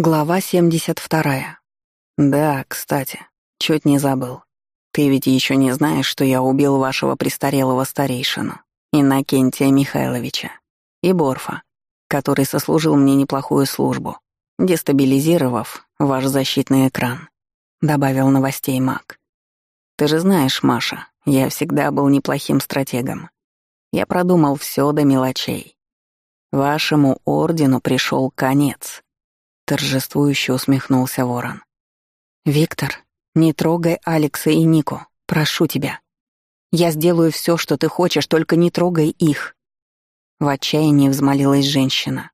Глава 72. Да, кстати, чуть не забыл. Ты ведь еще не знаешь, что я убил вашего престарелого старейшину, Иннокентия Михайловича, и Борфа, который сослужил мне неплохую службу, дестабилизировав ваш защитный экран, добавил новостей Мак. Ты же знаешь, Маша, я всегда был неплохим стратегом. Я продумал все до мелочей. Вашему ордену пришел конец. Торжествующе усмехнулся Ворон. «Виктор, не трогай Алекса и Нику, прошу тебя. Я сделаю все, что ты хочешь, только не трогай их». В отчаянии взмолилась женщина.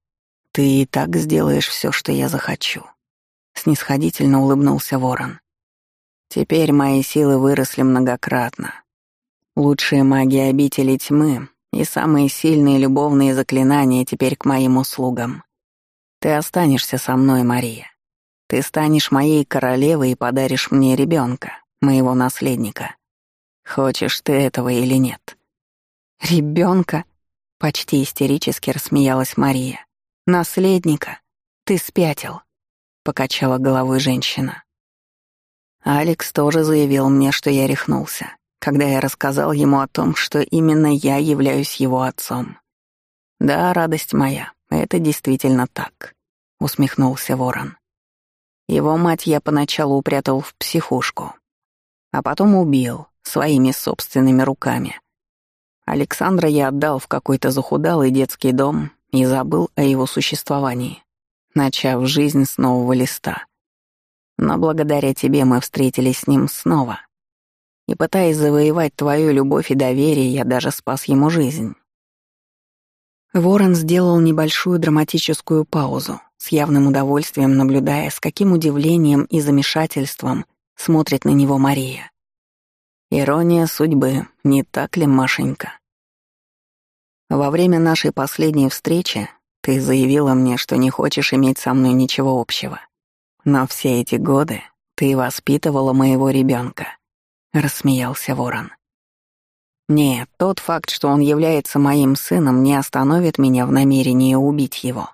«Ты и так сделаешь все, что я захочу», — снисходительно улыбнулся Ворон. «Теперь мои силы выросли многократно. Лучшие маги обители тьмы и самые сильные любовные заклинания теперь к моим услугам. Ты останешься со мной, Мария. Ты станешь моей королевой и подаришь мне ребенка, моего наследника. Хочешь ты этого или нет? Ребенка? Почти истерически рассмеялась Мария. Наследника? Ты спятил? Покачала головой женщина. Алекс тоже заявил мне, что я рехнулся, когда я рассказал ему о том, что именно я являюсь его отцом. Да, радость моя, это действительно так, усмехнулся Ворон. Его мать я поначалу упрятал в психушку, а потом убил своими собственными руками. Александра я отдал в какой-то захудалый детский дом и забыл о его существовании, начав жизнь с нового листа. Но благодаря тебе мы встретились с ним снова. И пытаясь завоевать твою любовь и доверие, я даже спас ему жизнь. Ворон сделал небольшую драматическую паузу, с явным удовольствием наблюдая, с каким удивлением и замешательством смотрит на него Мария. Ирония судьбы, не так ли, Машенька? Во время нашей последней встречи ты заявила мне, что не хочешь иметь со мной ничего общего. Но все эти годы ты воспитывала моего ребенка, рассмеялся Ворон. Нет, тот факт, что он является моим сыном, не остановит меня в намерении убить его.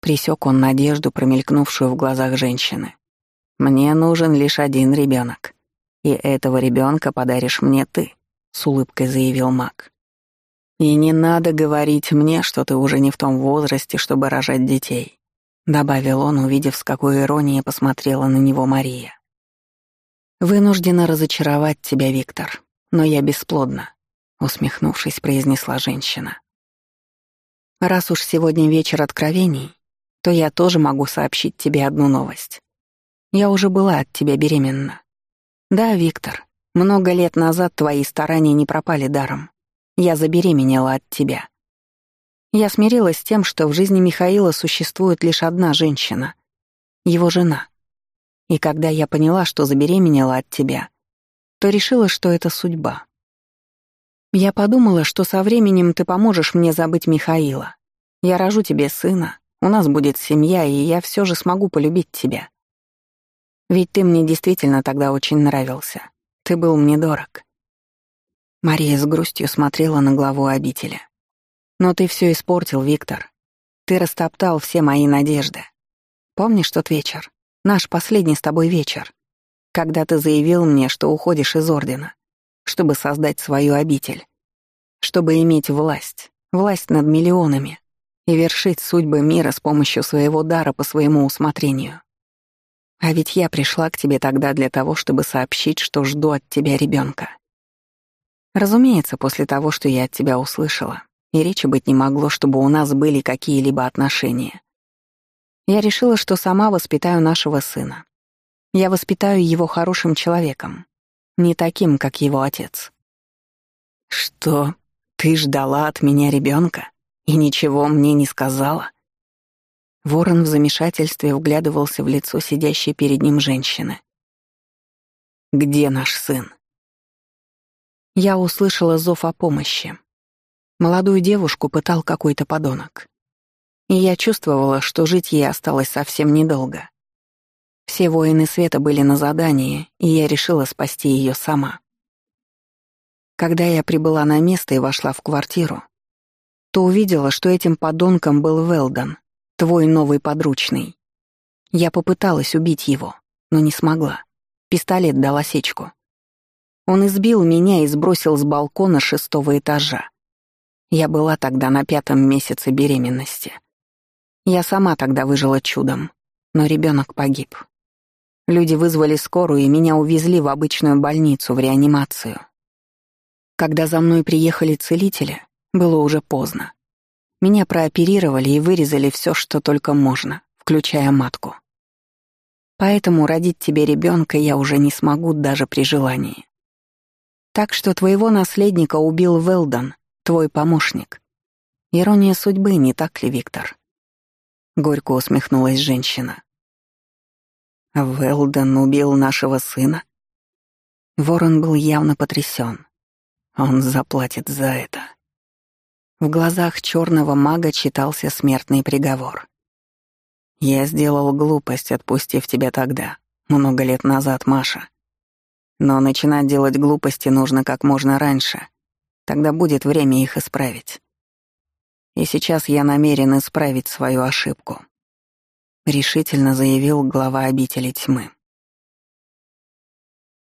Присек он надежду, промелькнувшую в глазах женщины. Мне нужен лишь один ребенок, и этого ребенка подаришь мне ты, с улыбкой заявил Мак. И не надо говорить мне, что ты уже не в том возрасте, чтобы рожать детей, добавил он, увидев, с какой иронией посмотрела на него Мария. Вынуждена разочаровать тебя, Виктор но я бесплодна», — усмехнувшись, произнесла женщина. «Раз уж сегодня вечер откровений, то я тоже могу сообщить тебе одну новость. Я уже была от тебя беременна. Да, Виктор, много лет назад твои старания не пропали даром. Я забеременела от тебя. Я смирилась с тем, что в жизни Михаила существует лишь одна женщина — его жена. И когда я поняла, что забеременела от тебя, то решила, что это судьба. Я подумала, что со временем ты поможешь мне забыть Михаила. Я рожу тебе сына, у нас будет семья, и я все же смогу полюбить тебя. Ведь ты мне действительно тогда очень нравился. Ты был мне дорог. Мария с грустью смотрела на главу обители. Но ты все испортил, Виктор. Ты растоптал все мои надежды. Помнишь тот вечер? Наш последний с тобой вечер когда ты заявил мне, что уходишь из Ордена, чтобы создать свою обитель, чтобы иметь власть, власть над миллионами и вершить судьбы мира с помощью своего дара по своему усмотрению. А ведь я пришла к тебе тогда для того, чтобы сообщить, что жду от тебя ребенка. Разумеется, после того, что я от тебя услышала, и речи быть не могло, чтобы у нас были какие-либо отношения. Я решила, что сама воспитаю нашего сына, я воспитаю его хорошим человеком, не таким, как его отец. Что? Ты ждала от меня ребенка и ничего мне не сказала? Ворон в замешательстве вглядывался в лицо сидящей перед ним женщины. «Где наш сын?» Я услышала зов о помощи. Молодую девушку пытал какой-то подонок. И я чувствовала, что жить ей осталось совсем недолго. Все воины света были на задании, и я решила спасти ее сама. Когда я прибыла на место и вошла в квартиру, то увидела, что этим подонком был Велдон, твой новый подручный. Я попыталась убить его, но не смогла. Пистолет дал осечку. Он избил меня и сбросил с балкона шестого этажа. Я была тогда на пятом месяце беременности. Я сама тогда выжила чудом, но ребенок погиб. Люди вызвали скорую, и меня увезли в обычную больницу, в реанимацию. Когда за мной приехали целители, было уже поздно. Меня прооперировали и вырезали все, что только можно, включая матку. Поэтому родить тебе ребенка я уже не смогу даже при желании. Так что твоего наследника убил Велдон, твой помощник. Ирония судьбы, не так ли, Виктор? Горько усмехнулась женщина. Велдон убил нашего сына? Ворон был явно потрясен. Он заплатит за это. В глазах черного мага читался смертный приговор. Я сделал глупость, отпустив тебя тогда, много лет назад, Маша. Но начинать делать глупости нужно как можно раньше. Тогда будет время их исправить. И сейчас я намерен исправить свою ошибку», — решительно заявил глава обители тьмы.